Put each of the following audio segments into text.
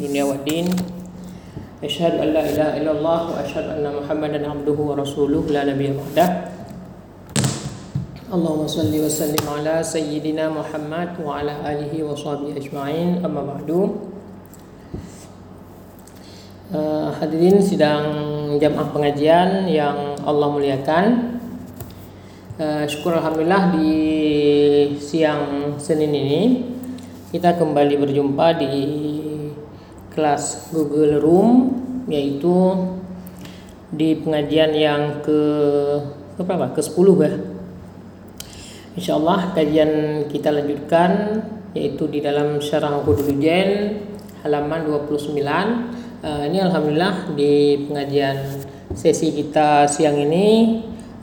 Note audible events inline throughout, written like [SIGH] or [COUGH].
dunia wa din Asyhadu an la ilaha illallah wa asyhadu anna Muhammadan abduhu wa rasuluh la nabiyya ba'dah. Allahumma salli wa sallim ala sayyidina Muhammad wa ala alihi wa sahbihi ajma'in. Amma ba'du. Uh, hadirin sidang jamaah pengajian yang Allah muliakan. Uh, syukur alhamdulillah di siang Senin ini kita kembali berjumpa di kelas Google Room yaitu di pengajian yang ke ke berapa? Ke 10 ya. Insyaallah kajian kita lanjutkan yaitu di dalam Syarah Hudulujain halaman 29. Uh, ini alhamdulillah di pengajian sesi kita siang ini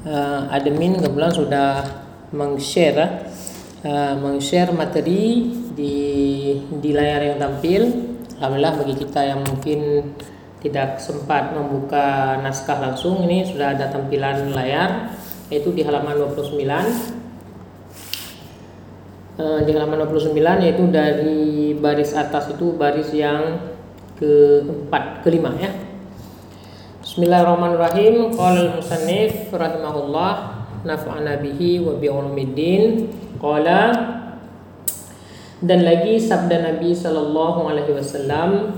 uh, admin kebetulan sudah meng-share uh, meng-share materi di di layar yang tampil Alhamdulillah bagi kita yang mungkin tidak sempat membuka naskah langsung ini sudah ada tampilan layar yaitu di halaman 29 eh, di halaman 29 yaitu dari baris atas itu baris yang keempat kelima ya. Bismillahirrahmanirrahim. Qala al-musannif rahimahullah naf'ana bihi wa bi qala dan lagi sabda Nabi sallallahu alaihi wasallam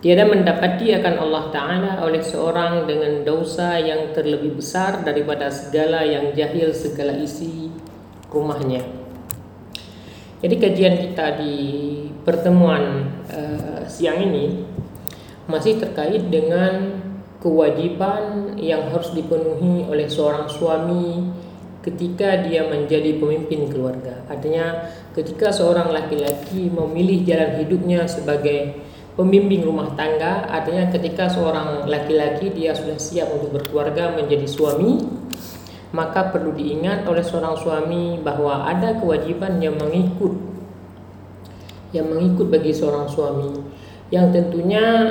tiada mendapati akan Allah taala oleh seorang dengan dosa yang terlebih besar daripada segala yang jahil segala isi rumahnya. Jadi kajian kita di pertemuan uh, siang ini masih terkait dengan kewajiban yang harus dipenuhi oleh seorang suami ketika dia menjadi pemimpin keluarga. Artinya ketika seorang laki-laki memilih jalan hidupnya sebagai pembimbing rumah tangga, artinya ketika seorang laki-laki dia sudah siap untuk berkeluarga menjadi suami, maka perlu diingat oleh seorang suami bahwa ada kewajiban yang mengikut yang mengikut bagi seorang suami yang tentunya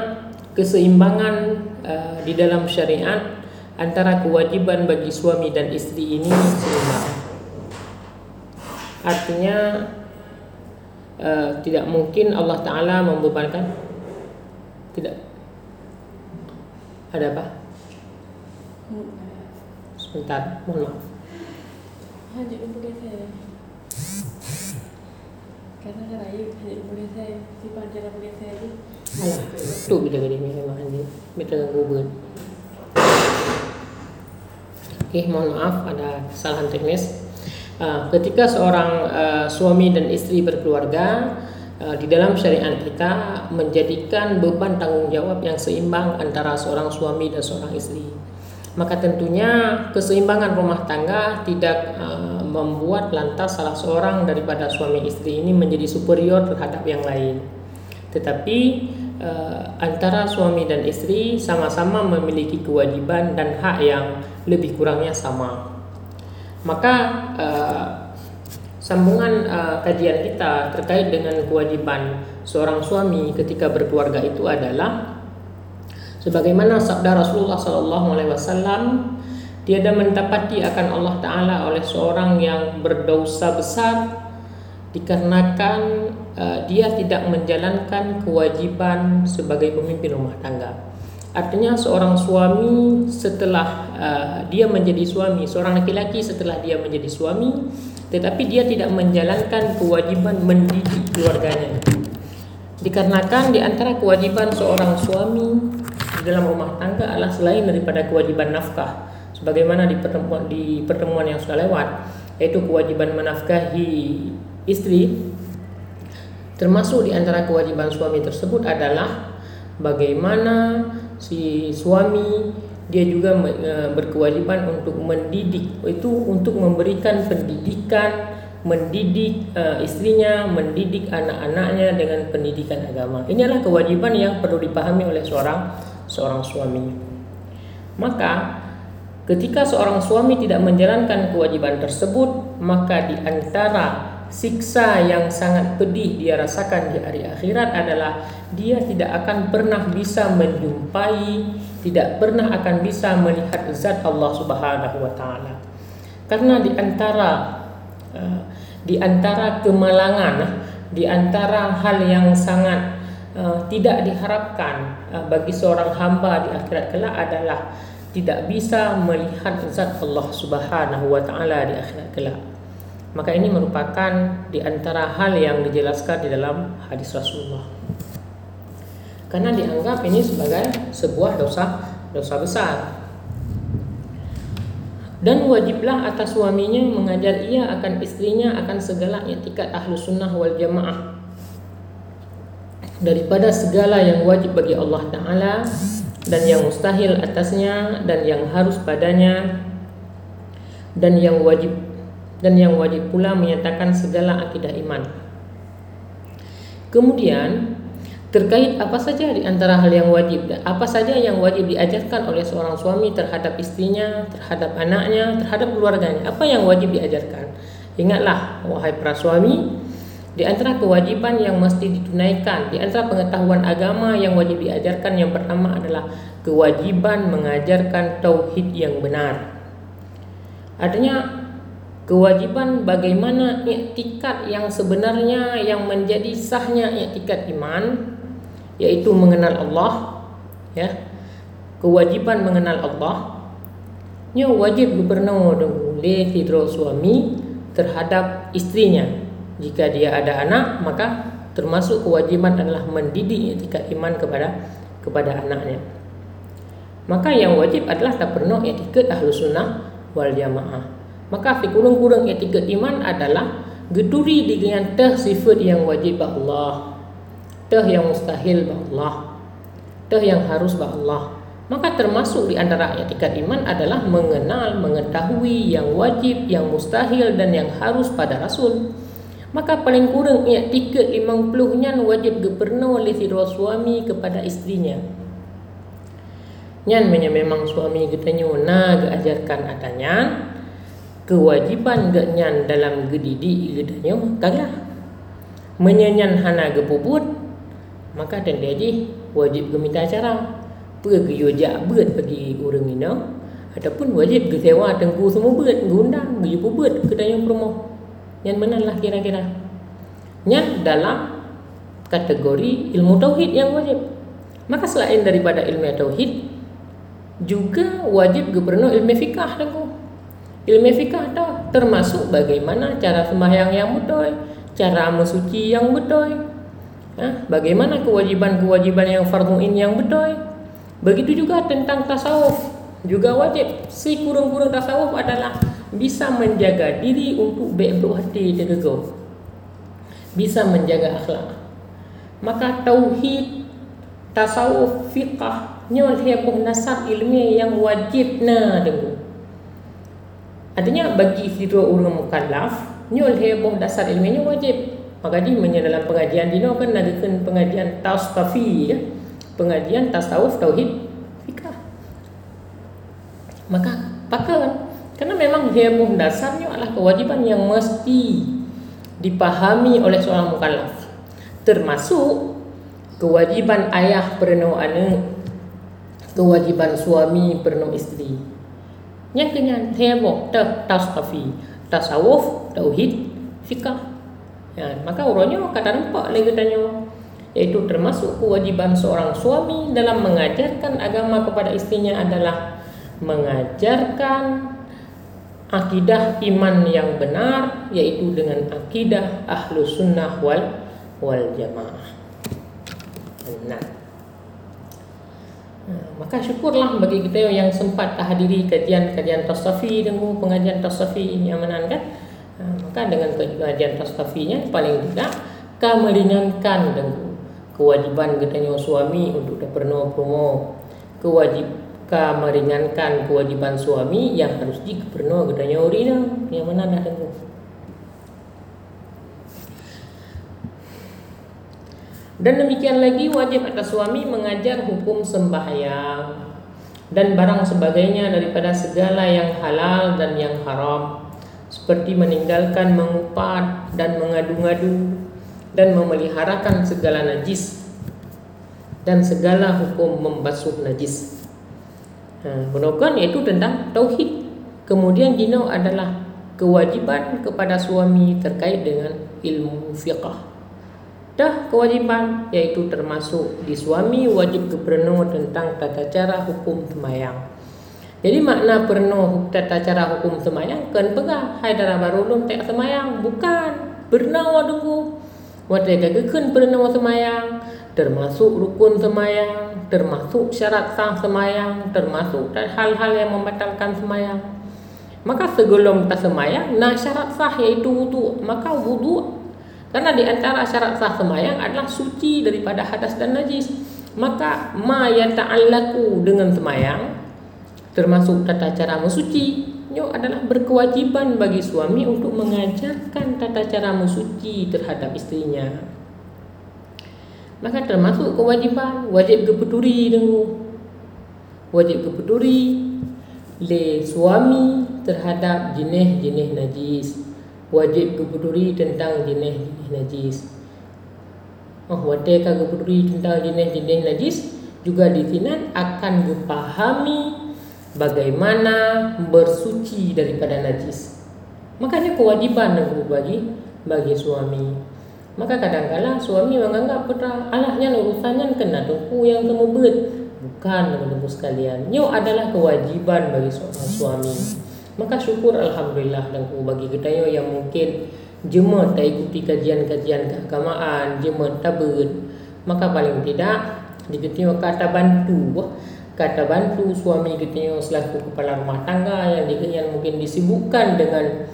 keseimbangan uh, di dalam syariat antara kewajiban bagi suami dan istri ini seimbang. Artinya uh, tidak mungkin Allah Taala membebankan tidak ada apa? Sebentar, mohon maaf. Hanya lupa saya. Karena kan ayu hanya lupa saya. Si panjang lupa saya ni. Alah, tu kita kena memang ni. Betul Google. Okay, mohon maaf ada kesalahan teknis. Uh, ketika seorang uh, suami dan istri berkeluarga uh, di dalam syariat kita menjadikan beban tanggung jawab yang seimbang antara seorang suami dan seorang istri. Maka tentunya keseimbangan rumah tangga tidak uh, membuat lantas salah seorang daripada suami istri ini menjadi superior terhadap yang lain. Tetapi uh, antara suami dan istri sama-sama memiliki kewajiban dan hak yang lebih kurangnya sama. Maka uh, sambungan uh, kajian kita terkait dengan kewajiban seorang suami ketika berkeluarga itu adalah sebagaimana sabda Rasulullah sallallahu alaihi wasallam tiada mendapati akan Allah taala oleh seorang yang berdosa besar dikarenakan uh, dia tidak menjalankan kewajiban sebagai pemimpin rumah tangga. Artinya seorang suami setelah uh, dia menjadi suami, seorang laki-laki setelah dia menjadi suami, tetapi dia tidak menjalankan kewajiban mendidik keluarganya. Dikarenakan di antara kewajiban seorang suami di dalam rumah tangga adalah selain daripada kewajiban nafkah, sebagaimana di pertemuan di pertemuan yang sudah lewat, yaitu kewajiban menafkahi istri. Termasuk di antara kewajiban suami tersebut adalah bagaimana si suami dia juga e, berkewajiban untuk mendidik. Itu untuk memberikan pendidikan mendidik uh, istrinya mendidik anak-anaknya dengan pendidikan agama. Ini adalah kewajiban yang perlu dipahami oleh seorang seorang suami. Maka ketika seorang suami tidak menjalankan kewajiban tersebut maka di antara siksa yang sangat pedih dia rasakan di hari akhirat adalah dia tidak akan pernah bisa menjumpai tidak pernah akan bisa melihat zat Allah Subhanahu wa taala karena di antara uh, di antara kemalangan di antara hal yang sangat uh, tidak diharapkan uh, bagi seorang hamba di akhirat kelak adalah tidak bisa melihat zat Allah Subhanahu wa taala di akhirat kelak. Maka ini merupakan di antara hal yang dijelaskan di dalam hadis Rasulullah. Karena dianggap ini sebagai sebuah dosa dosa besar. Dan wajiblah atas suaminya mengajar ia akan istrinya akan segala etikat ahlu sunnah wal jamaah daripada segala yang wajib bagi Allah Ta'ala dan yang mustahil atasnya dan yang harus padanya dan yang wajib dan yang wajib pula menyatakan segala akidah iman. Kemudian terkait apa saja di antara hal yang wajib dan apa saja yang wajib diajarkan oleh seorang suami terhadap istrinya, terhadap anaknya, terhadap keluarganya. Apa yang wajib diajarkan? Ingatlah wahai para suami, di antara kewajiban yang mesti ditunaikan, di antara pengetahuan agama yang wajib diajarkan yang pertama adalah kewajiban mengajarkan tauhid yang benar. Artinya kewajiban bagaimana iktikad yang sebenarnya yang menjadi sahnya iktikad iman yaitu mengenal Allah ya. Kewajiban mengenal Allah. Nya wajib gubernur oleh hidro suami terhadap istrinya. Jika dia ada anak maka termasuk kewajiban adalah mendidik iktikad iman kepada kepada anaknya. Maka yang wajib adalah tak perlu iktikad ahlu sunnah wal jamaah Maka fi kurung-kurung etiket iman adalah Geduri dengan teh sifat yang wajib Allah Teh yang mustahil Allah Teh yang harus Allah Maka termasuk di antara etiket iman adalah Mengenal, mengetahui yang wajib, yang mustahil dan yang harus pada Rasul. Maka paling kurang etiket 50-nya wajib geperno oleh si suami kepada istrinya. Nyan memang suami kita nyona ajarkan adanya kewajiban genyan dalam gedidi gedanya kalah menyanyan hana gepubut maka dan jadi wajib gemita acara. Pergi yojak bet bagi orang ini ataupun wajib kesewa tengku semua bet gundang gi pubut yang promo. Yang lah kira-kira. Yang dalam kategori ilmu tauhid yang wajib. Maka selain daripada ilmu tauhid juga wajib gubernur ilmu fikah tengku Ilmu fikah tu termasuk bagaimana cara sembahyang yang betul, cara mensuci yang betul. Ha? bagaimana kewajiban-kewajiban yang fardhu in yang betul. Begitu juga tentang tasawuf juga wajib. Si kurung-kurung tasawuf adalah bisa menjaga diri untuk baik hati tergegau. Bisa menjaga akhlak. Maka tauhid tasawuf fiqh nyol heboh nasab ilmiah yang wajib na dengu. Artinya bagi fitrah orang mukallaf Nyol heboh dasar ilmiahnya wajib. Maka di dalam pengajian dino kan ada kan pengajian tasawufi ya? Pengajian tasawuf tauhid fikah Maka pakai Karena memang heboh dasarnya adalah kewajiban yang mesti dipahami oleh seorang mukallaf. Termasuk kewajiban ayah perenung anak Kewajiban suami perenung isteri yang kenyan tebo tak tasawuf tasawuf tauhid fikah ya maka orangnya kata nampak lagi tanya yaitu termasuk kewajiban seorang suami dalam mengajarkan agama kepada istrinya adalah mengajarkan akidah iman yang benar yaitu dengan akidah ahlu sunnah wal wal jamaah. Nah. Ha, maka syukurlah bagi kita yang sempat hadiri kajian-kajian tasawuf dengan pengajian tasawuf yang kan ha, maka dengan kajian tasawufnya paling tidak kami meringankan dengan kewajiban kita suami untuk pernah promo. Kewajib ka meringankan kewajiban suami yang harus dipernah kita urina yang dah dengan Dan demikian lagi wajib atas suami mengajar hukum sembahyang dan barang sebagainya daripada segala yang halal dan yang haram seperti meninggalkan mengupat dan mengadu-ngadu dan memeliharakan segala najis dan segala hukum membasuh najis. Ha, Gunakan iaitu tentang tauhid. Kemudian dino adalah kewajiban kepada suami terkait dengan ilmu fiqh dah kewajipan yaitu termasuk di suami wajib kepenuh tentang tata cara hukum semayang. Jadi makna penuh tata cara hukum semayang kan pegah hai darah baru belum tak semayang bukan bernawa dulu. Wadah gagakan penuh semayang termasuk rukun semayang, termasuk syarat sah semayang, termasuk hal-hal yang membatalkan semayang. Maka sebelum tak semayang, nah syarat sah yaitu wudu. Maka wudu karena di antara syarat sah semayang adalah suci daripada hadas dan najis. Maka ma yata'allaku dengan semayang termasuk tata cara mensuci Nyo adalah berkewajiban bagi suami untuk mengajarkan tata cara mensuci terhadap istrinya. Maka termasuk kewajiban wajib kepeduri dengan wajib kepeduri le suami terhadap jenis-jenis najis wajib kepeduli tentang jenis-jenis najis. Oh, wajib kepeduli tentang jenis-jenis najis juga di sini akan dipahami bagaimana bersuci daripada najis. Makanya kewajiban yang bagi bagi suami. Maka kadang-kala suami menganggap putra Allahnya urusannya kena tunggu yang semua ber bukan teman sekalian. Nyo adalah kewajiban bagi seorang suami. Maka syukur Alhamdulillah dan bagi kita yang mungkin jemaah tak ikuti kajian-kajian keagamaan, jemaah tak ber, maka paling tidak diketahui kata bantu kata bantu suami kita selaku kepala rumah tangga yang yang mungkin disibukkan dengan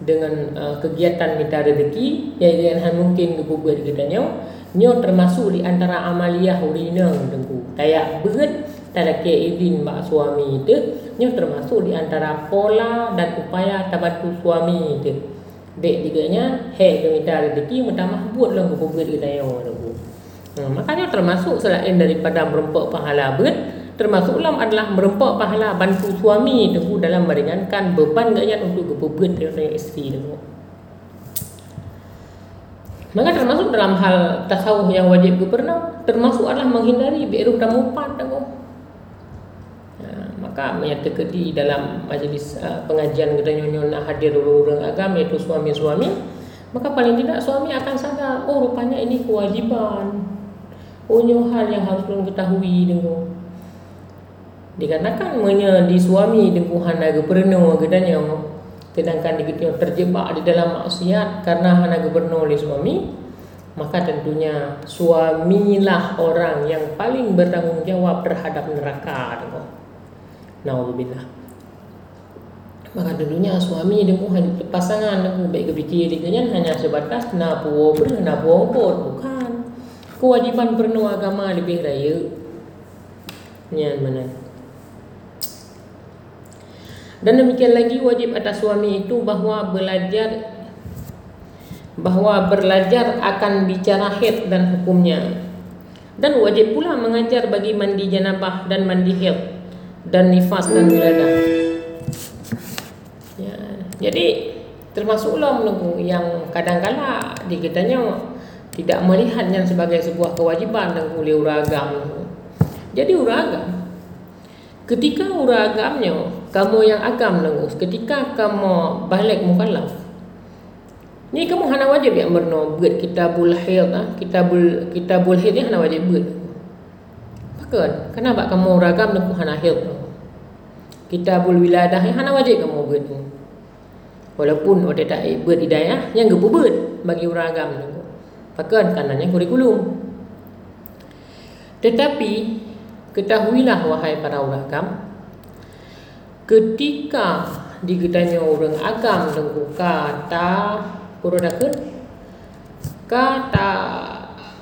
dengan uh, kegiatan minta rezeki yang yang mungkin kebubuhan kita nyo nyo termasuk di antara amaliyah urina dengku. Tayak berat ke izin mak suami itu Ini termasuk di antara pola dan upaya tabantu suami itu. Dek diganya Hei dia minta rezeki Minta mahbud lah Kepubur kita yang hmm, Makanya termasuk selain daripada merempak pahala ber Termasuk ulam adalah merempak pahala bantu suami itu dalam meringankan beban gaya untuk kepubur dari isteri itu. Maka termasuk dalam hal tasawuf yang wajib pernah termasuk adalah menghindari biru dan mupat maka menyatakan di dalam majlis uh, pengajian kita nyonya nak hadir orang agama iaitu suami-suami maka paling tidak suami akan sadar oh rupanya ini kewajiban oh hal yang harus kita ketahui dengan dikatakan menya di suami dengan hanaga perno gedanya sedangkan kita terjebak di dalam maksiat karena hanaga perno oleh suami maka tentunya suamilah orang yang paling bertanggungjawab terhadap neraka dengan Naudzubillah. Maka dulunya suami dia pun hanya pasangan dia baik kepikir dia kan hanya sebatas nak puo ber nak puo bukan. Kewajiban penuh agama lebih raya. Yang mana? Dan demikian lagi wajib atas suami itu bahawa belajar bahawa belajar akan bicara haid dan hukumnya. Dan wajib pula mengajar bagi mandi janabah dan mandi haid dan nifas dan wiladah. Ya, jadi termasuklah menunggu yang kadang-kala di kitanya tidak melihatnya sebagai sebuah kewajiban dan oleh uragam. Jadi uragam ketika uragamnya kamu yang agam nunggu ketika kamu balik mukallaf ni kamu hana wajib yang berno buat kitabul haid ah kitabul kitabul haid ni hana wajib buat Kan? Kenapa kamu ragam dengan hana hil? Kitabul wiladah yang hana wajib kamu buat tu. Walaupun ada tak buat hidayah, yang buat bagi orang agam tu. Pakan kanannya kurikulum. Tetapi, ketahuilah wahai para orang agam, ketika diketanya orang agam dengan kata, kurang kata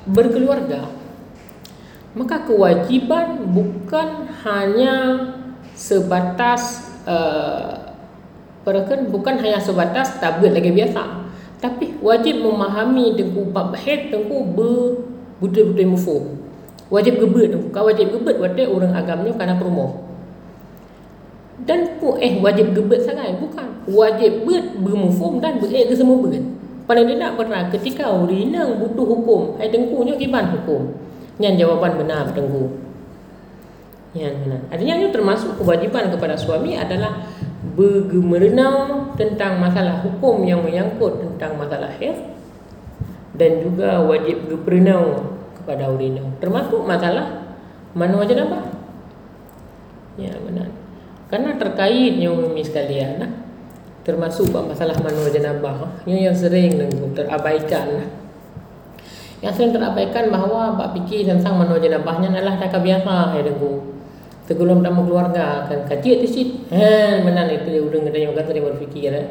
berkeluarga, maka kewajiban bukan hanya sebatas uh, bukan hanya sebatas tablet lagi biasa. Tapi wajib memahami dengan bab head tengku ber betul-betul mufum wajib gebet tengku. Kau wajib gebet wate orang agamanya kerana promo. Dan pu eh wajib gebet sangat. Bukan. Wajib bet bermufum dan ber ke semua ber paling tidak pernah. Ketika urina butuh hukum ai tengkunya kiban hukum. Yang jawaban benar tenggu. Yang benar. Artinya ini termasuk kewajiban kepada suami adalah bergemerenau tentang masalah hukum yang menyangkut tentang masalah haid dan juga wajib berperenau kepada urinau termasuk masalah mana wajib apa? Ya benar. Karena terkaitnya umi sekalian nah, termasuk masalah manual jenabah yang yang sering terabaikan yang sering terabaikan bahawa bak fikir tentang manual jenabahnya adalah tak biasa ya dengu sebelum tamu keluarga kan? Kaji tu sih ha benar itu dia udah ngadain kata dia berfikir eh.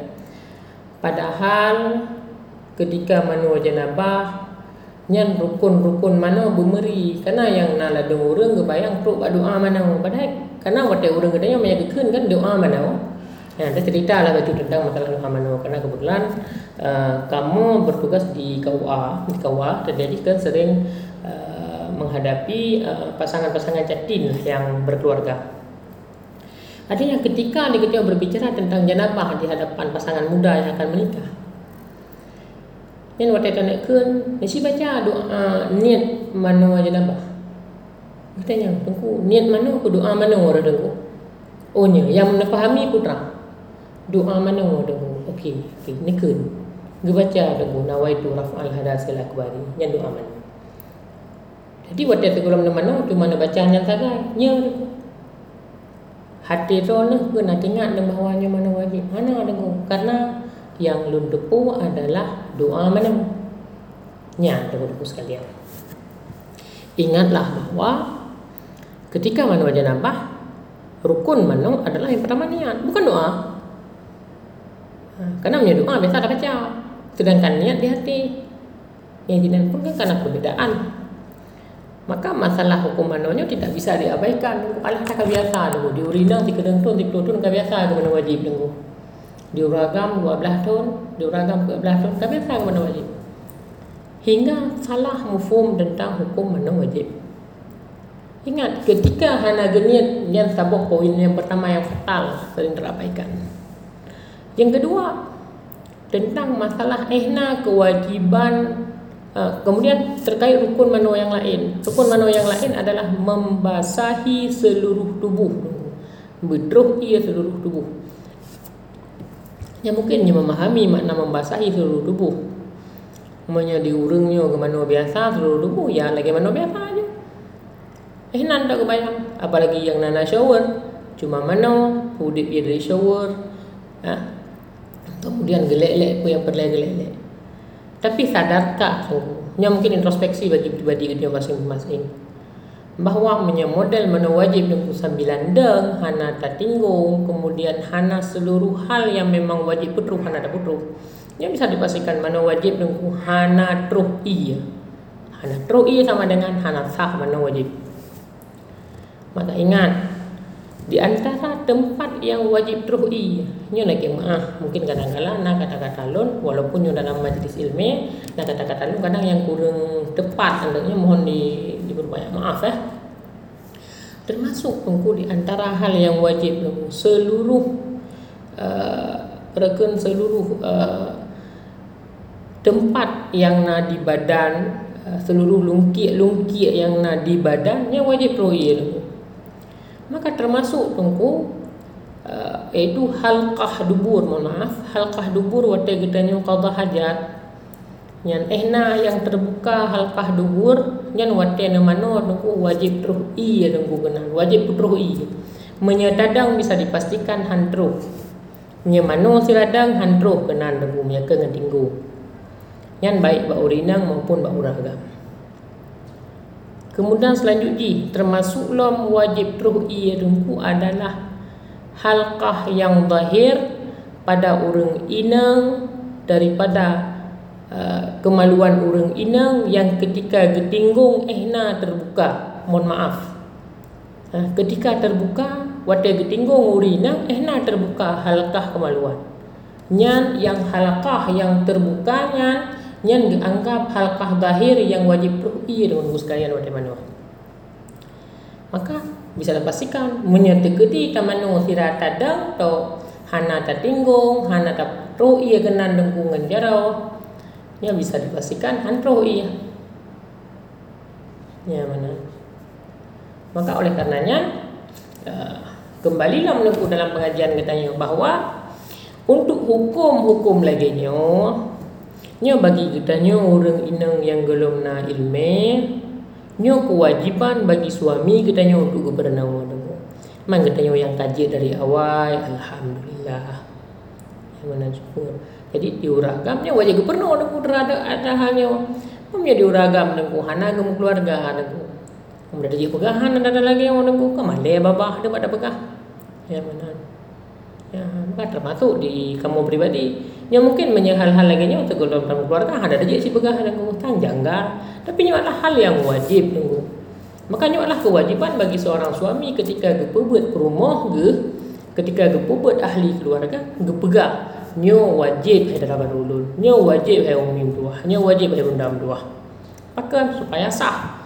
padahal ketika manual jenabah nyan rukun-rukun mana bumeri karena yang nala dong urang kebayang perlu doa mana padahal karena waktu urang katanya menyatakan kan doa mana Ya, ada cerita lah baju tentang masalah doa mana karena kebetulan uh, kamu bertugas di KUA di KUA dan jadi kan sering menghadapi uh, pasangan-pasangan jatin yang berkeluarga. Artinya ketika dia berbicara tentang janabah di hadapan pasangan muda yang akan menikah. Yang waktu itu nak kun, mesti baca doa uh, niat mana janabah. Katanya, tunggu niat mana aku doa mana orang tunggu. Oh nya, yang menepahami putra. Doa mana orang tunggu. Okey, okey, ni kun. Gue baca tunggu nawaitu raf'al hadasil akbari. Yang doa mana. Jadi waktu itu kalau mana tu mana baca yang sagai, nya Hati tu ni kena ingat dan bahawanya mana wajib. Mana ada ku? Karena yang lun depu adalah doa mana. Nya tu depu sekalian. Ingatlah bahawa ketika mana wajib nambah, rukun mana adalah yang pertama niat, bukan doa. Ha, karena punya doa biasa dah baca. Sedangkan niat di hati. Yang jinan pun kan karena perbedaan maka masalah hukum manunya tidak bisa diabaikan. Alah tak biasa dulu. Di urina di tu di tu tak biasa ke mana wajib dulu. Di uragam 12 tahun. Di uragam 12 tahun tak biasa ke mana wajib. Hingga salah mufum tentang hukum mana wajib. Ingat ketika hana geniat yang sabuk poin yang pertama yang fatal sering terabaikan. Yang kedua tentang masalah ehna kewajiban Ha, kemudian terkait rukun mano yang lain. Rukun mano yang lain adalah membasahi seluruh tubuh. Bedruh ia seluruh tubuh. Yang mungkin dia memahami makna membasahi seluruh tubuh. Umumnya diurungnya ke mano biasa seluruh tubuh. Ya lagi mano biasa aja. Eh nan tak kebayang. Apalagi yang nana shower. Cuma mano. Hudip dia dari shower. Ha? Kemudian gelek-gelek pun yang perlu gelek-gelek. Tapi sadarkah Yang mungkin introspeksi bagi pribadi dia masing-masing. Bahawa punya model mana wajib nunggu sambilan deng Hana tak tinggung Kemudian hana seluruh hal yang memang wajib putru Hana tak putru. Yang bisa dipastikan mana wajib nunggu Hana truh iya Hana truh iya sama dengan hana sah mana wajib. Maka ingat di antara tempat yang wajib teruhi nyo nak maaf mungkin kadang-kadang nak kata-kata lon walaupun nyo dalam majlis ilmu nak kata-kata lon kadang yang kurang tepat hendaknya mohon di diberi banyak maaf eh. Termasuk pengku di antara hal yang wajib seluruh uh, reken seluruh uh, tempat yang nak di badan uh, seluruh lungkit-lungkit yang nak di badan yang wajib teruhi maka termasuk tungku uh, iaitu halqah dubur mohon maaf. Halqah dubur waktu kita yang qada hajat yang ehna yang terbuka halqah dubur yang waktu yang mana tungku wajib terus i ya tungku kenal wajib terus i. Menyadadang bisa dipastikan hantru nya mano siradang hantru kenal tungku nya ke ngetinggu yang baik bak urinang maupun bak uragam Kemudian selanjutnya termasuk lom wajib ru'i rungku adalah halqah yang zahir pada urang inang daripada uh, kemaluan urang inang yang ketika getinggung ehna terbuka. Mohon maaf. Uh, ketika terbuka waktu getinggung urina ehna terbuka halqah kemaluan. Nyan yang halqah yang terbukanya yang dianggap halqah zahir yang wajib ru'i dengan guru sekalian pada mana? Maka bisa dipastikan menyetekedi tamanu sirat tadang atau hana tertinggung hana tak ru'i kena dengkungan jarau ya bisa dipastikan han ru'i ya mana? Maka oleh karenanya uh, kembalilah menunggu dalam pengajian katanya bahawa untuk hukum-hukum lagi Nyo bagi kita nyo orang inang yang belum na ilmu Nyo kewajiban bagi suami kita nyo untuk berenang dulu. Memang kita nyo yang kaji dari awal Alhamdulillah. Yang mana syukur. Jadi diuragam Nyo wajib gubernur dulu terhadap ada halnya Memang diuragam dulu Hana gemu keluarga dulu Kemudian dia pegahan ada lagi yang dulu Kemalai babah ada pada pegah. Yang mana Ya, maka termasuk di kamu pribadi. Yang mungkin menyehal hal lagi nya untuk dalam keluarga ada aja si begah dan hutang janggal tapi ini adalah hal yang wajib tunggu makanya adalah kewajiban bagi seorang suami ketika berbuat perumah ge ketika berbuat ahli keluarga ge pegang nyo wajib hai dalam ulul nyo wajib hai umum dua nyo wajib hai undang dua maka supaya sah.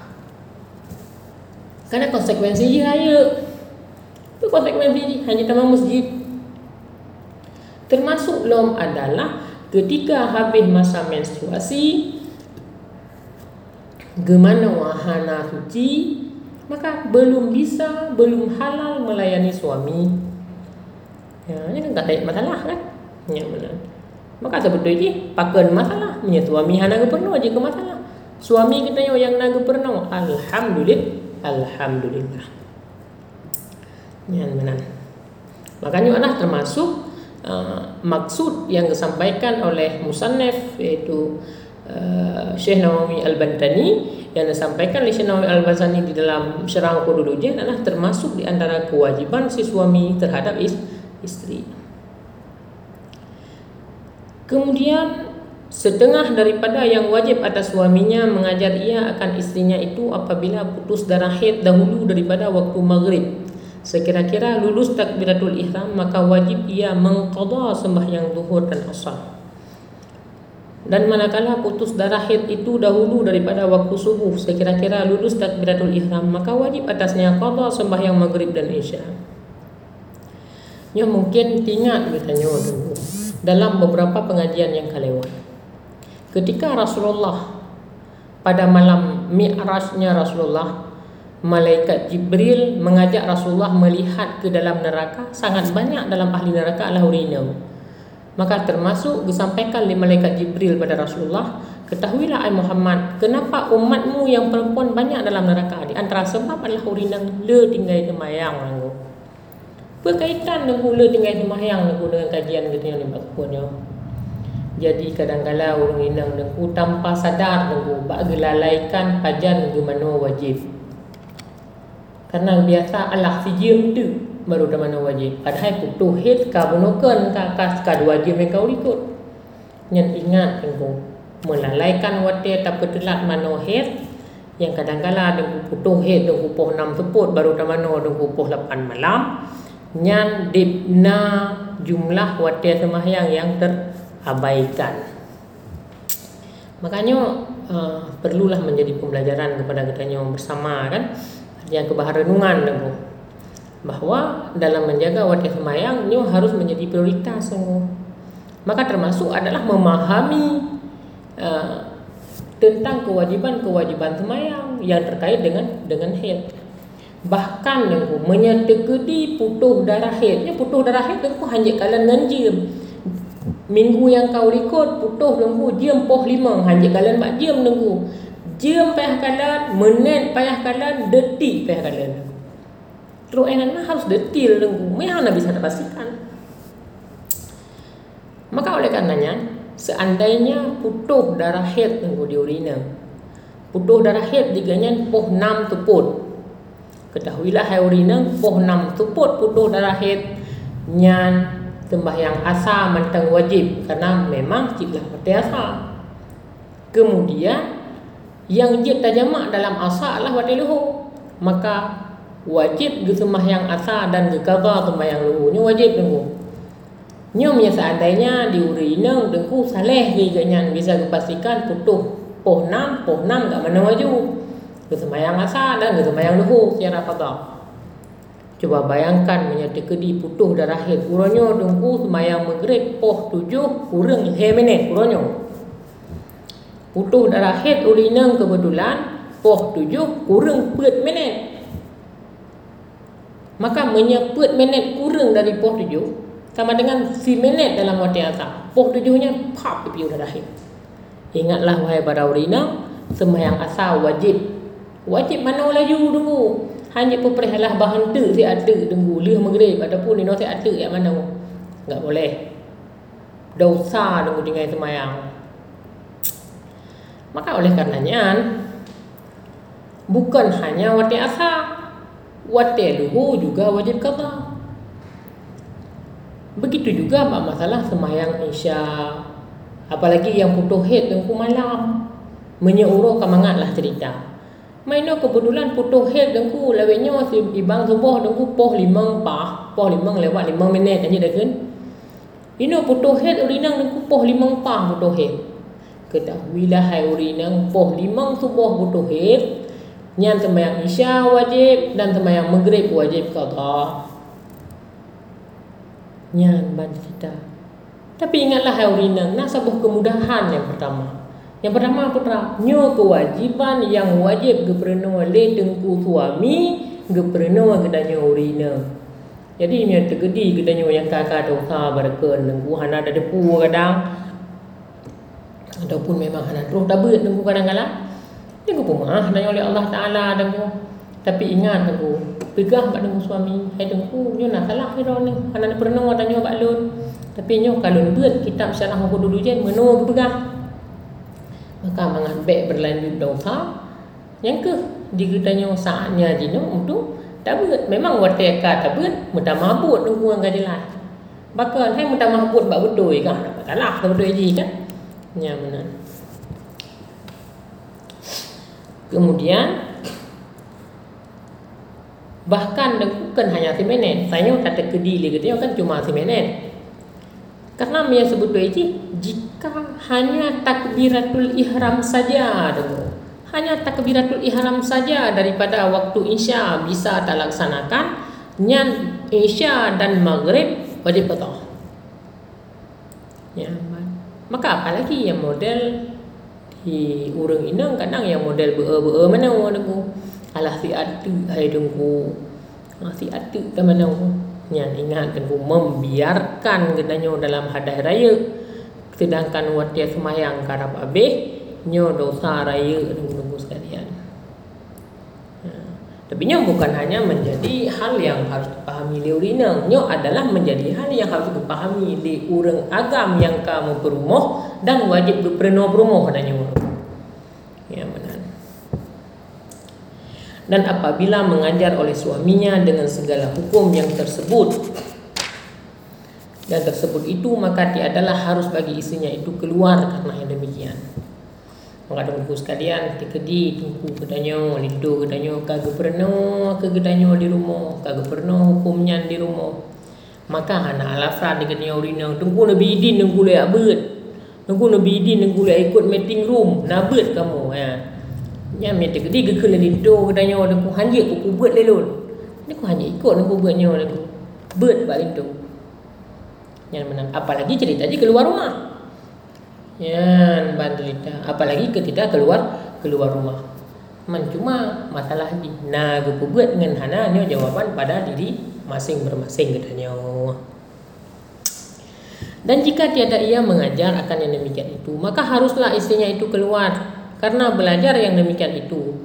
Karena konsekuensi dia ya. Itu konsekuensi hanya tamam masjid Termasuk lom adalah ketika habis masa menstruasi Gemana wahana suci Maka belum bisa, belum halal melayani suami. Ya, ini kan tak ada masalah kan? Ya, benar. Maka sebetulnya pakai masalah. Punya suami hana pernah je ke masalah. Suami kita yang naga pernah Alhamdulillah Alhamdulillah. Ya, benar. Makanya anak termasuk Uh, maksud yang disampaikan oleh musannaf iaitu uh, Syekh Nawawi Al-Bantani yang disampaikan oleh Syekh Nawawi Al-Bantani di dalam Syarah Qududujin adalah termasuk di antara kewajiban si suami terhadap istri. Kemudian setengah daripada yang wajib atas suaminya mengajar ia akan istrinya itu apabila putus darah haid dahulu daripada waktu maghrib Sekira-kira lulus takbiratul ihram maka wajib ia mengqada sembahyang zuhur dan asar. Dan manakala putus darah haid itu dahulu daripada waktu subuh sekira-kira lulus takbiratul ihram maka wajib atasnya qada sembahyang maghrib dan isya. Ya mungkin ingat katanya dulu dalam beberapa pengajian yang kelewat. Ketika Rasulullah pada malam Mi'rajnya Rasulullah malaikat Jibril mengajak Rasulullah melihat ke dalam neraka. Sangat banyak dalam ahli neraka adalah urinam maka termasuk disampaikan oleh malaikat Jibril pada Rasulullah ketahuilah ai Muhammad kenapa umatmu yang perempuan banyak dalam neraka di antara sebab adalah urinam le tinggal semayang langgu berkaitan dengan le tinggal semayang langgu dengan kajian kita yang dimaksudnya jadi kadang-kadang orang inang dengan tanpa sadar dengan bak gelalaikan pajan gimana wajib karena biasa Allah sijim tu baru dah mana wajib. Padahal putuh hit ka bunukan ka kas ka wajib yang kau ikut. Yang ingat engkau melalaikan wate tak ketelat mana hit yang kadang-kala ada putuh hit tu kupoh enam seput baru dah mana ada kupoh lapan malam. Nyan dipna jumlah wate semahyang yang terabaikan. Makanya uh, perlulah menjadi pembelajaran kepada kita yang bersama kan yang kebaharenungan tu bahawa dalam menjaga waktu semayang ni harus menjadi prioritas sungguh. Maka termasuk adalah memahami uh, tentang kewajiban-kewajiban semayang yang terkait dengan dengan haid. Bahkan yang menyertai putuh darah haid. Ni putuh darah haid tu hanya kalian nganjim. Minggu yang kau rekod putuh nunggu jam poh lima hanya kalian mak jam nunggu jam payah kalian, menit payah kalian, detik payah kalian. Terus enak harus detil tunggu. Memang nak bisa pastikan. Maka oleh karenanya, seandainya putuh darah head tunggu di urina, putuh darah head diganya poh 6 tuput. Ketahuilah hai urina poh 6 tuput putuh darah head nyan sembahyang asa mentang wajib karena memang ciklah mati asa. Kemudian yang dia tajamak dalam asa adalah wati luhu maka wajib ke sembahyang asa dan ke qada sembahyang luhu ni wajib tunggu ya seandainya diurina dengku saleh giganya bisa dipastikan putuh poh enam poh enam gak mana waju. Ke sembahyang asa dan ke sembahyang luhu secara qada. Coba bayangkan menyatakan di putuh darah haid kurangnya dengku sembahyang maghrib poh tujuh kurang he minit kurangnya putuh darah head urina kebetulan poh tujuh kurang pet minit. Maka menyeput minit kurang dari poh tujuh sama dengan si minit dalam waktu asal poh tujuhnya pop pipi darah head Ingatlah wahai para urina Semayang asal wajib. Wajib mana laju dulu? Hanya perperihalah bahan tu Si ada tunggu Lih maghrib Ataupun ni si ada yang mana. Tak boleh. Dosa dengan semayang Maka oleh karenanya Bukan hanya wati asal Wati luhu juga wajib kata. Begitu juga masalah semayang isya. Apalagi yang putus head tengku malam. Menyeuruh kemangatlah cerita. Maino kebetulan putus head tengku Lewetnya si ibang subuh tengku Poh limang pah. Poh limang lewat limang minit aja dah kan? Ino putus head urinang tengku Poh limang pah putus head Ketahuilah hai urinang Poh limang subuh putus head Yang semayang isya wajib Dan semayang maghrib wajib kata Nyan ban kita. Tapi ingatlah hai urina, nak sebuah kemudahan yang pertama. Yang pertama putra, nyo kewajiban yang wajib gepreno le tengku suami gepreno kedanya urina. Jadi ini tergedi kedanya yang kakak dosa berken tengku hana ada depu kadang ataupun memang hana terus dabut tengku kadang-kadang. Ini pemah dan oleh Allah Taala tengku. Tapi ingat tengku, pegang kat dengan suami. Hai dengku nyo nak salah ke ni? Ana nak ada nyo bak lun. Tapi nyo kalau buat kitab syarah aku dulu je meno ke maka mengambil berlanjut dosa yang ke dikatanya saatnya jino untuk tak buat memang wate ka tak buat mudah mabut dengku ang jelas bahkan hai mudah mabut bak betul kan tak salah tak betul ji kan ya benar kemudian Bahkan bukan hanya si menet. Saya kata kedi dia kata kan cuma si menet. Karena dia sebut itu jika hanya takbiratul ihram saja. Hanya takbiratul ihram saja daripada waktu isya bisa terlaksanakan nyan isya dan maghrib wajib betul. Ya, maka apalagi yang model di urang inang kadang yang model ber-ber mana orang Alah si atu hai dengku. Ha, si atu ke mana? Yang ingat dengku membiarkan genanyo dalam hadai raya. Sedangkan watia semayang karab abih. Nyo dosa raya. Ha. Tapi nyo bukan hanya menjadi hal yang harus dipahami di urina. Nyo adalah menjadi hal yang harus dipahami di urang agam yang kamu berumuh dan wajib berpenuh berumuh dan nyo. Ya benar dan apabila mengajar oleh suaminya dengan segala hukum yang tersebut dan tersebut itu maka dia adalah harus bagi isinya itu keluar karena yang demikian maka tunggu sekalian kekedi tunggu kedanyo lido kedanyo kagak pernah ke kedanyo di rumah kagak pernah hukumnya di rumah maka hana alasan di kedanyo rina tunggu nabi idin tunggu le abet tunggu nabi idin tunggu le ikut meeting room nabet kamu ya Ya mi te gedi ke kele lindo ke danyo de ku hanje ku ku buat lelun. Ni ku ikut ku buat nyo de ku. Buat bak lindo. Yang menang apalagi cerita je keluar rumah. Yan bandrita apalagi ketika keluar keluar rumah. Man cuma masalah di na ku buat dengan hana nyo jawaban pada diri masing bermasing katanya. Dan jika tiada ia mengajar akan yang demikian itu, maka haruslah istrinya itu keluar karena belajar yang demikian itu.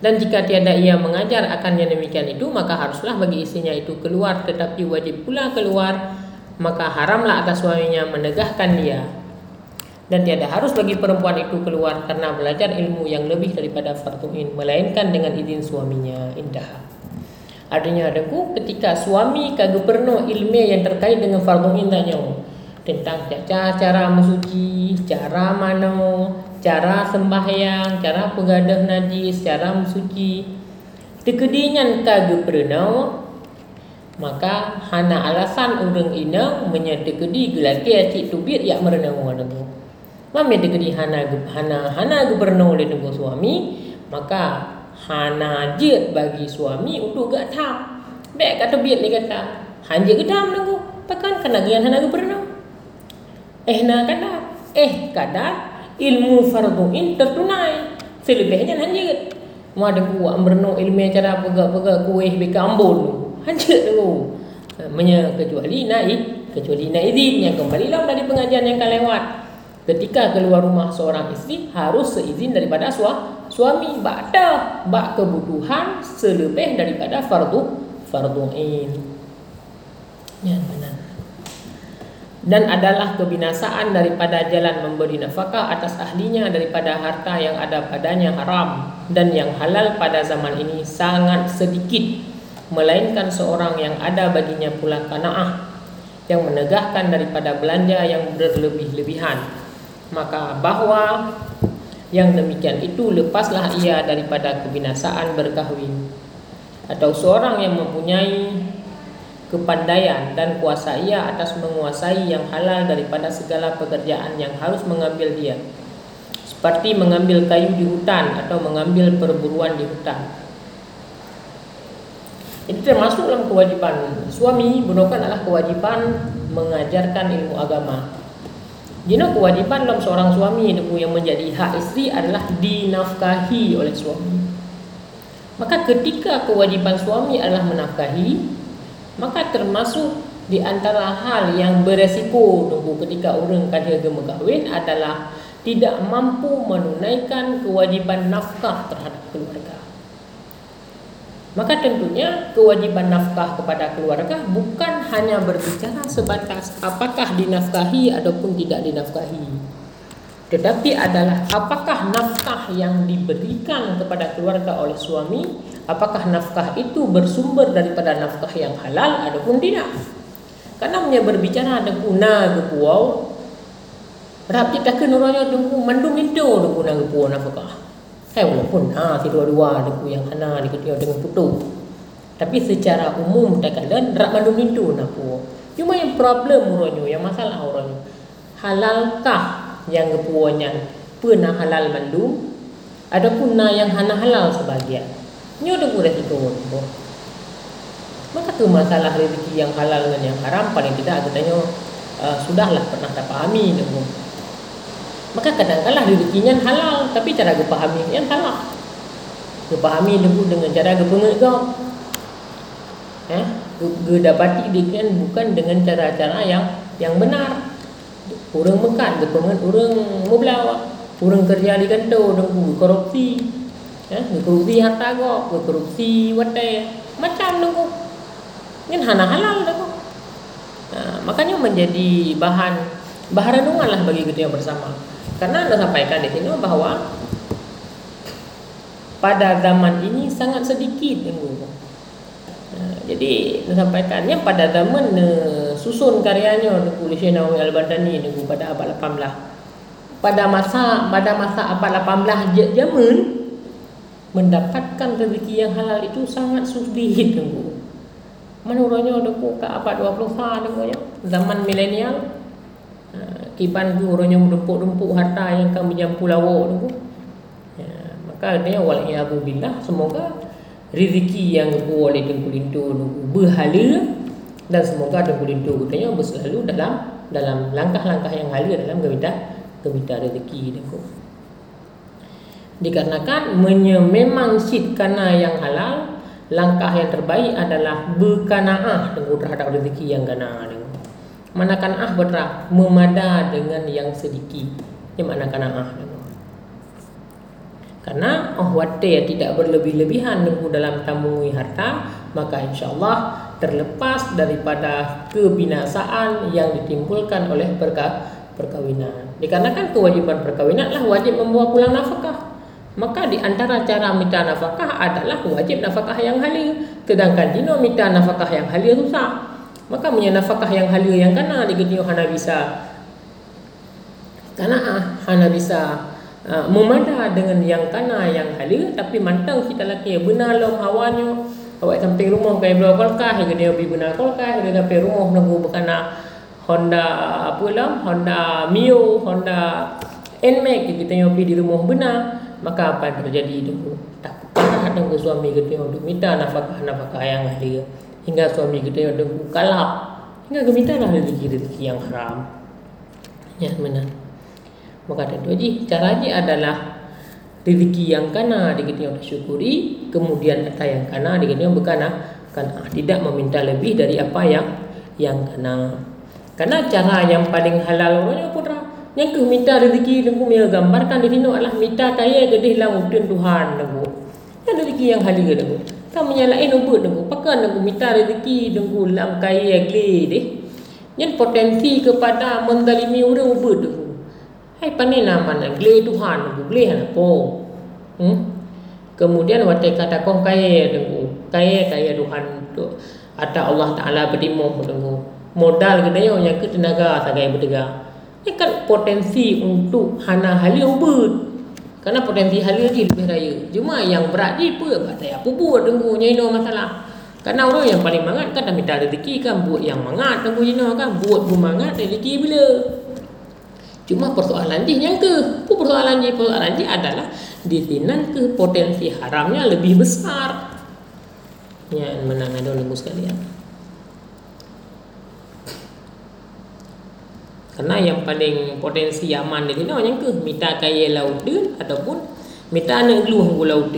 Dan jika tiada ia mengajar akan yang demikian itu, maka haruslah bagi istrinya itu keluar, tetapi wajib pula keluar, maka haramlah atas suaminya menegahkan dia. Dan tiada harus bagi perempuan itu keluar karena belajar ilmu yang lebih daripada fardu'in, melainkan dengan izin suaminya. Indah. Artinya adakah ketika suami kagak pernah ilmu yang terkait dengan fardu'in tanya tentang cara cara mensuci, cara mana cara sembahyang, cara pegadah najis, cara mensuci. Tekedinya kagu pernah maka hana alasan orang ina menyedekedi gelaki acik tubir yak merenang orang tu. Mami dekedi hana hana hana gubernur oleh negara suami maka hana jet bagi suami untuk gak tam. Baik kata biat ni kata hanya ke tam nunggu. Pakan kena gian hana gubernur. Eh nak kata eh kadang ilmu farduin tertunai selebihnya hanya mau ada buat berno ilmu cara pegak-pegak kuih beka ambon hanya tu menya kecuali naik kecuali naik izin yang kembali lah dari pengajian yang kau lewat ketika keluar rumah seorang isteri harus seizin daripada sua, suami. Bak dah bak kebutuhan selebih daripada fardu fardu ain. Ya benar. Dan adalah kebinasaan daripada jalan memberi nafkah atas ahlinya daripada harta yang ada padanya haram dan yang halal pada zaman ini sangat sedikit melainkan seorang yang ada baginya pula kanaah yang menegahkan daripada belanja yang berlebih-lebihan maka bahwa yang demikian itu lepaslah ia daripada kebinasaan berkahwin. Atau seorang yang mempunyai kepandaian dan kuasa ia atas menguasai yang halal daripada segala pekerjaan yang harus mengambil dia. Seperti mengambil kayu di hutan atau mengambil perburuan di hutan. Ini termasuk dalam kewajipan suami bukan adalah kewajipan mengajarkan ilmu agama Jika kewajipan dalam seorang suami yang menjadi hak isteri adalah dinafkahi oleh suami Maka ketika kewajipan suami adalah menafkahi Maka termasuk di antara hal yang beresiko tunggu ketika orang kaya gema kahwin adalah tidak mampu menunaikan kewajipan nafkah terhadap keluarga. Maka tentunya kewajipan nafkah kepada keluarga bukan hanya berbicara sebatas apakah dinafkahi ataupun tidak dinafkahi. Tetapi adalah apakah nafkah yang diberikan kepada keluarga oleh suami apakah nafkah itu bersumber daripada nafkah yang halal ataupun tidak karena punya berbicara ada guna ke puau rapi tak kena orangnya tunggu mandung itu guna ke puau nafkah hai walaupun ha si dua-dua ada yang hana diketia dengan putu tapi secara umum tak kala rak mandung itu nak puau cuma yang problem orangnya yang masalah orangnya halalkah yang kepuanya pernah halal mandung adapun na yang hana halal sebagian Nyo ada boleh itu Maka tu masalah rezeki yang halal dengan yang haram paling tidak katanya uh, sudahlah pernah tak pahami dulu. Maka kadang-kadang rezekinya halal tapi cara dia pahami yang salah. Dia pahami dengan cara dia pengen kau. Eh, dia dapati dia kan bukan dengan cara-cara yang yang benar. Orang mekat dia pengen orang mau belawa. Orang kerja di kantor dan korupsi ya, korupsi harta kok, korupsi wadai, macam tu kok. Ini hana halal kok. Nah, makanya menjadi bahan bahan renungan lah bagi kita bersama. Karena anda sampaikan di sini bahawa pada zaman ini sangat sedikit tunggu. Nah, jadi anda sampaikannya pada zaman uh, susun karyanya Tuku Lishenawi Al-Bandani tunggu pada abad 18. Pada masa pada masa abad 18 zaman mendapatkan rezeki yang halal itu sangat sulit. Mana orangnya ada kat abad 20 ha tunggunya. Zaman milenial ha, kiban tu orangnya dempuk-dempuk harta yang kan menjampu lawak tunggu. Ya, maka dia walaiyadu billah semoga rezeki yang ku oleh lintu tunggu berhala dan semoga tunggu lintu katanya berselalu dalam dalam langkah-langkah yang halal dalam gemita gemita rezeki tunggu dikarenakan memang sid kana yang halal langkah yang terbaik adalah berkanaah dengan terhadap rezeki yang gana mana kanaah berterah memada dengan yang sedikit ini mana kanaah karena oh wate tidak berlebih-lebihan dengan dalam tambungi harta maka insyaallah terlepas daripada kebinasaan yang ditimbulkan oleh perkahwinan dikarenakan kewajiban perkahwinan adalah wajib membawa pulang nafkah Maka di antara cara minta nafkah adalah wajib nafkah yang halal. Sedangkan dino minta nafkah yang halal susah. Maka punya nafkah yang halal yang kena digediyo hana bisa. Karena ah, hana bisa uh, memada dengan yang kena yang halal tapi mantau kita laki benar lom awalnya awak sampai rumah kaya belau kolkah hingga dia pergi benar kolkah dia sampai rumah nunggu berkena Honda apa lah Honda Mio Honda Nmax kita yang pergi di rumah benar. Maka apa yang terjadi itu tak pernah dengan suami kita untuk minta nafkah nafkah yang ahli hingga suami kita yang dengku kalah hingga kita minta lah rezeki rezeki yang haram. Ya benar. Maka tentu ji caranya adalah rezeki yang kana kita yang syukuri. Kemudian harta yang kana kita yang berkana kan tidak meminta lebih dari apa yang yang kana karena cara yang paling halal orangnya putra yang ke minta rezeki dengku dia gambarkan di sini adalah minta kaya gedih lah utun Tuhan dengku yang rezeki yang halia kan menyalain ubud dengku pakai dengku minta rezeki dengku lam kaya gle deh yang potensi kepada mendalimi orang ubud dengku hai panen nama nak gle Tuhan dengku gle apa. Hmm? kemudian waktu kata kong kaya dengku kaya kaya Tuhan tu. Atau Allah Ta'ala berdimah dengku modal gede yang ke tenaga sagai berdegar ini kan potensi untuk hana halia Karena potensi halia dia lebih raya. Cuma yang berat dia apa? Buat saya apa buat tunggu nyino masalah. Karena orang yang paling mangat kan dah minta rezeki kan buat yang mangat tunggu nyino kan buat pun mangat rezeki bila. Cuma persoalan dia yang ke? Apa persoalan dia? Persoalan dia adalah di sini ke potensi haramnya lebih besar. Ya, menang ada orang sekalian. Karena yang paling potensi aman di sini orang ke minta kaya laut ataupun minta anak geluh ke laut.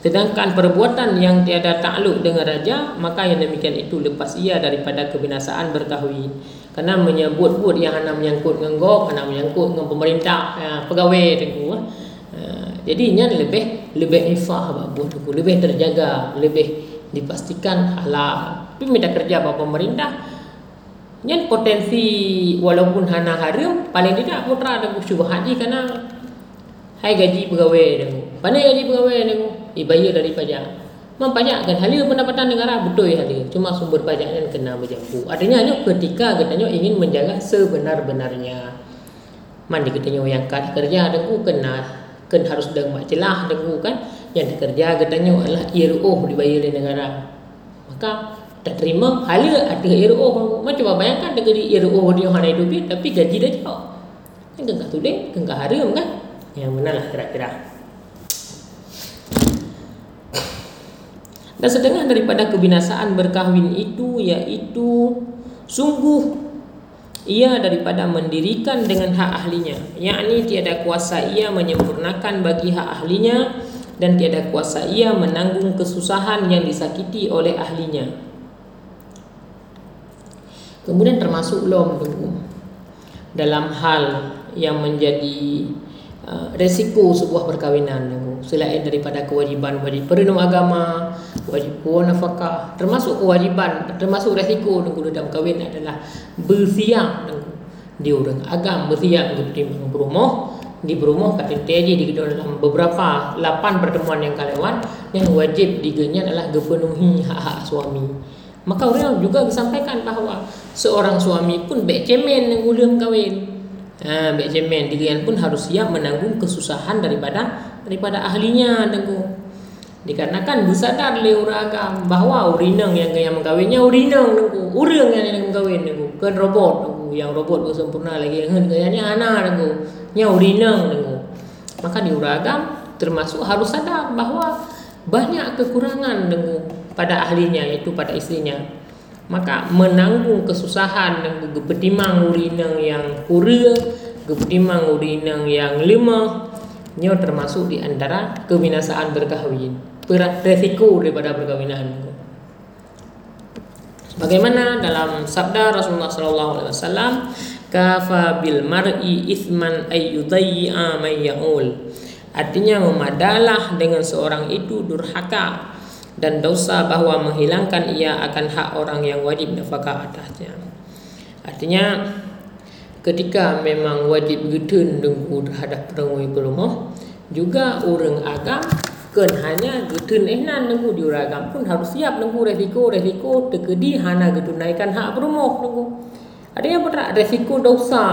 Sedangkan perbuatan yang tiada takluk dengan raja Maka yang demikian itu lepas ia daripada kebinasaan berkahwin Kerana menyebut-but yang anak menyangkut dengan gok Anak menyangkut dengan pemerintah ya, Pegawai ha. Jadi ini lebih lebih ifah Lebih terjaga Lebih dipastikan halal Tapi minta kerja bahawa pemerintah yang potensi walaupun hana haram paling tidak putra ada syubhat haji kerana hai gaji pegawai dia. Pandai gaji pegawai dia dibayar dari pajak. Memang pajak kan halia pendapatan negara betul ya halia. Cuma sumber pajaknya kena berjampu. Artinya hanya ketika katanya ingin menjaga sebenar-benarnya. Mandi katanya yang kat kerja ku kena kan harus mak celah ada kan yang kerja katanya adalah IRO dibayar oleh negara. Maka tak terima hala ada IRO macam apa bayangkan dengan di IRO dia hana hidup tapi gaji dia jauh. Kan enggak tu deh enggak haram kan yang mana lah kira-kira dan setengah daripada kebinasaan berkahwin itu iaitu sungguh ia daripada mendirikan dengan hak ahlinya. Yakni tiada kuasa ia menyempurnakan bagi hak ahlinya dan tiada kuasa ia menanggung kesusahan yang disakiti oleh ahlinya Kemudian termasuk belum dalam hal yang menjadi uh, resiko sebuah perkahwinan selain daripada kewajiban wajib perenung agama, wajib kuah nafkah, termasuk kewajiban, termasuk resiko tunggu dalam kahwin adalah bersiap di orang agam bersiap di berumah. Di berumah kata TJ di dalam beberapa lapan pertemuan yang kalian yang wajib digenya adalah gepenuhi hak-hak suami Maka orang juga disampaikan bahawa seorang suami pun baik cemen yang ulum kahwin. Ha, baik cemen dirian pun harus siap menanggung kesusahan daripada daripada ahlinya tengku. Dikarenakan bersadar oleh orang agam bahawa urinang yang yang mengkawinnya urinang tengku. Urang yang yang mengkawin tengku. Kan robot tengku. Yang robot sempurna lagi. Yang gayanya anak tengku. Yang urinang tengku. Maka di orang agam termasuk harus sadar bahawa banyak kekurangan tengku pada ahlinya iaitu pada istrinya maka menanggung kesusahan dan gepetimang urinang yang kurang gepetimang urinang yang lemah ini termasuk di antara kebinasaan berkahwin resiko daripada perkahwinan. Bagaimana dalam sabda Rasulullah sallallahu alaihi wasallam kafa bil mar'i ithman ay yudayya may yaul. Artinya memadalah dengan seorang itu durhaka dan dosa bahawa menghilangkan ia akan hak orang yang wajib nafkah atasnya. Artinya ketika memang wajib getun dengan terhadap perempuan berumah juga orang agam kan hanya getun ehnan dengan di orang agam pun harus siap dengan resiko resiko terkedi hana getun naikkan hak berumah dengan artinya apa resiko dosa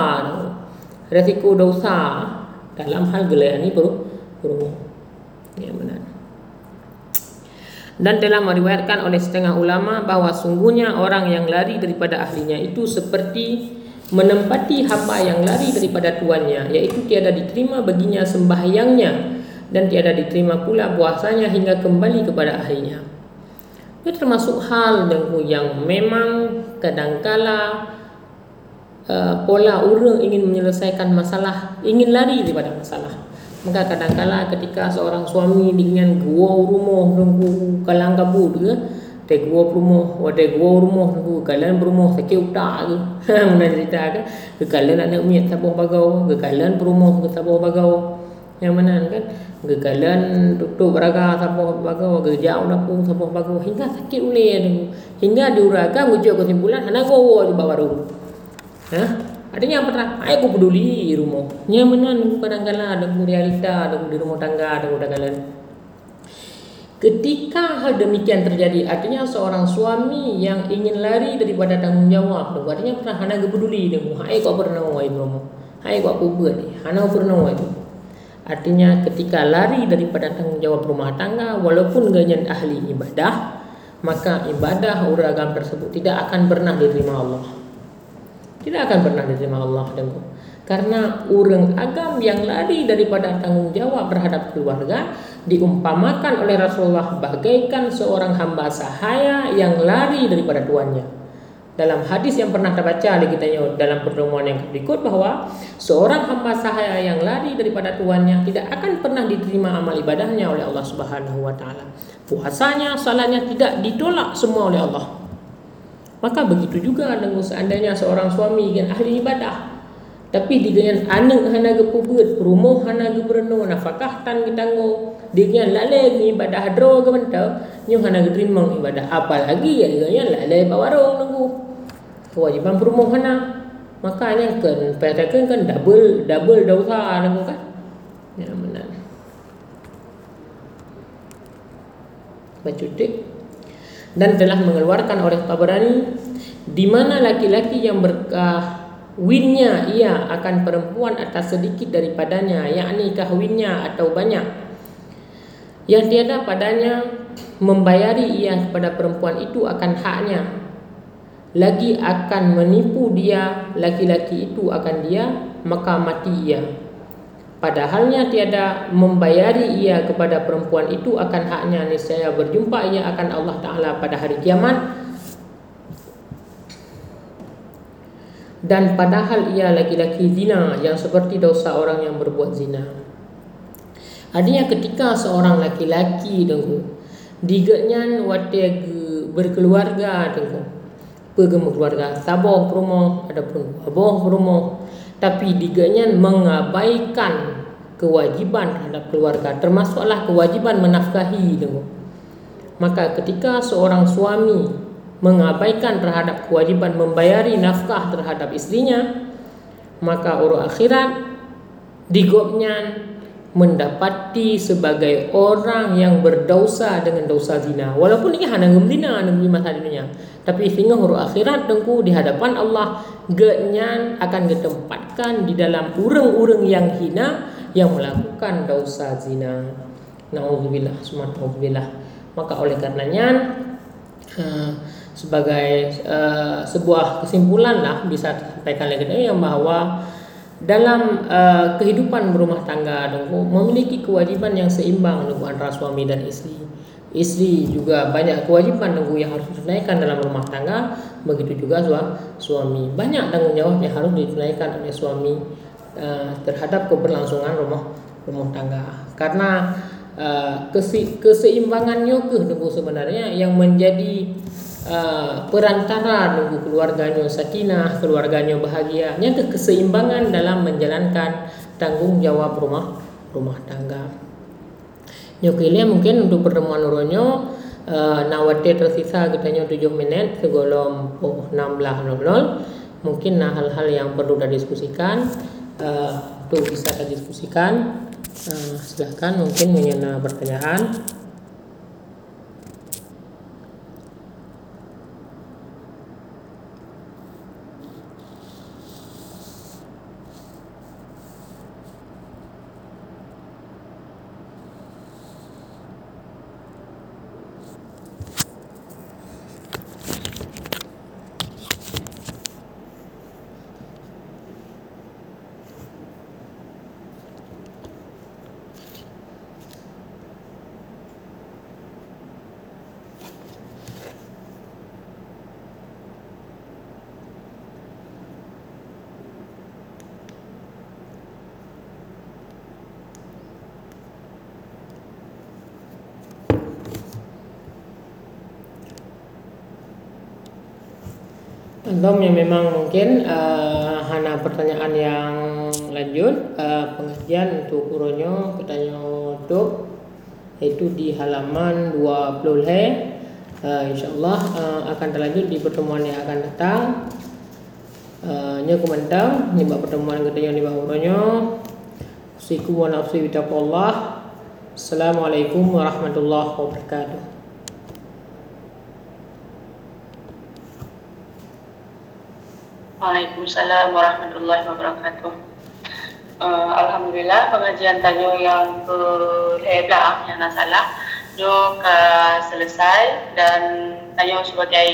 resiko dosa dalam hal gelayani berumah ya benar dan telah meriwayatkan oleh setengah ulama bahawa sungguhnya orang yang lari daripada ahlinya itu seperti menempati hamba yang lari daripada tuannya iaitu tiada diterima baginya sembahyangnya dan tiada diterima pula puasanya hingga kembali kepada ahlinya. Itu termasuk hal yang memang kadangkala uh, pola orang ingin menyelesaikan masalah ingin lari daripada masalah Maka kadang-kala ketika seorang suami dengan gua rumah nunggu kalang kabut ke, te gua perumoh wa te gua rumah tu kalian berumah sakit utak tu [LAUGHS] mana cerita kan ke kalian anak miat sabuh bagau ke kalian berumah ke sabuh bagau. Yang mana kan? Ke kalian tutup beraga sabuh bagau ke jauh dapur sabuh bagau hingga sakit ulih tu hingga diuraikan ujuk kesimpulan anak gua juga baru ha Artinya apa tak? Saya aku peduli rumah. Yang mana kadang-kadang ada realita, ada di rumah tangga, ada kadang-kadang Ketika hal demikian terjadi, artinya seorang suami yang ingin lari daripada tanggungjawab, artinya pernah hana peduli dengan hai kau pernah wai bromo. Hai kau aku buat ni, hana pernah wai Artinya ketika lari daripada tanggungjawab rumah tangga walaupun ganyan ahli ibadah, maka ibadah uragam tersebut tidak akan pernah diterima Allah. Tidak akan pernah diterima Allah dan karena orang agam yang lari daripada tanggung jawab terhadap keluarga diumpamakan oleh Rasulullah bagaikan seorang hamba sahaya yang lari daripada tuannya. Dalam hadis yang pernah kita baca kita dalam pertemuan yang berikut bahwa seorang hamba sahaya yang lari daripada tuannya tidak akan pernah diterima amal ibadahnya oleh Allah Subhanahu wa taala. Puasanya, salatnya tidak ditolak semua oleh Allah. Maka begitu juga dengan seandainya seorang suami yang ahli ibadah tapi dengan anak hana ke pubut, rumah hana berenung, nafkah tan kita ngo, dengan lalai ibadah hadro ke mentau, nyu hana terima ibadah. Apa lagi ya dengan lalai bawa warung nunggu. Kewajiban rumah hana. Makanya kan petakan kan double double dosa nunggu kan. Ya benar. Baca dan telah mengeluarkan oleh Tabarani di mana laki-laki yang berkah winnya ia akan perempuan atas sedikit daripadanya yakni kahwinnya atau banyak. Yang tiada padanya membayari ia kepada perempuan itu akan haknya. Lagi akan menipu dia laki-laki itu akan dia maka mati ia padahalnya tiada membayari ia kepada perempuan itu akan haknya niscaya berjumpa ia akan Allah taala pada hari kiamat dan padahal ia laki-laki zina yang seperti dosa orang yang berbuat zina. Artinya ketika seorang laki-laki dengku digenyan wate berkeluarga dengku pergi keluarga sabar rumah adapun abah rumah tapi digenyan mengabaikan kewajiban terhadap keluarga termasuklah kewajiban menafkahi maka ketika seorang suami mengabaikan terhadap kewajiban membayari nafkah terhadap istrinya maka urut akhirat digopnya mendapati sebagai orang yang berdosa dengan dosa zina. Walaupun ini hanya ngemdina negeri masa dunia. Tapi sehingga huruf akhirat tengku di hadapan Allah genyan akan ditempatkan di dalam urang-urang yang hina yang melakukan dosa zina. Naudzubillah subhanallah. Maka oleh karenanya uh, sebagai uh, sebuah kesimpulan lah bisa disampaikan lagi yang bahwa dalam uh, kehidupan berumah tangga dengku memiliki kewajiban yang seimbang dengku antara suami dan istri. Istri juga banyak kewajiban dengku yang harus ditunaikan dalam rumah tangga, begitu juga suami. Banyak tanggung jawab yang harus ditunaikan oleh suami uh, terhadap keberlangsungan rumah rumah tangga. Karena uh, keseimbangannya ke dengku sebenarnya yang menjadi Uh, perantara nunggu keluarganya sakinah, keluarganya bahagia. Yang keseimbangan dalam menjalankan tanggung jawab rumah rumah tangga. Nyokilnya mungkin untuk pertemuan uronyo uh, nawate tersisa katanya 7 menit sebelum oh, 16.00 mungkin nah hal-hal yang perlu didiskusikan uh, untuk bisa didiskusikan uh, silahkan mungkin menyana pertanyaan Atau yang memang mungkin uh, hana pertanyaan yang lanjut uh, pengajian untuk uronyo pertanyaan untuk itu di halaman 20 he uh, insyaallah uh, akan terlanjut di pertemuan yang akan datang. Uh, nya komentar ni pertemuan di bawah uronyo. Siku wa Assalamualaikum warahmatullahi wabarakatuh Waalaikumsalam warahmatullahi wabarakatuh. Uh, Alhamdulillah pengajian tanya yang ke belakang yang nak salah Jom uh, selesai dan tanya sebagai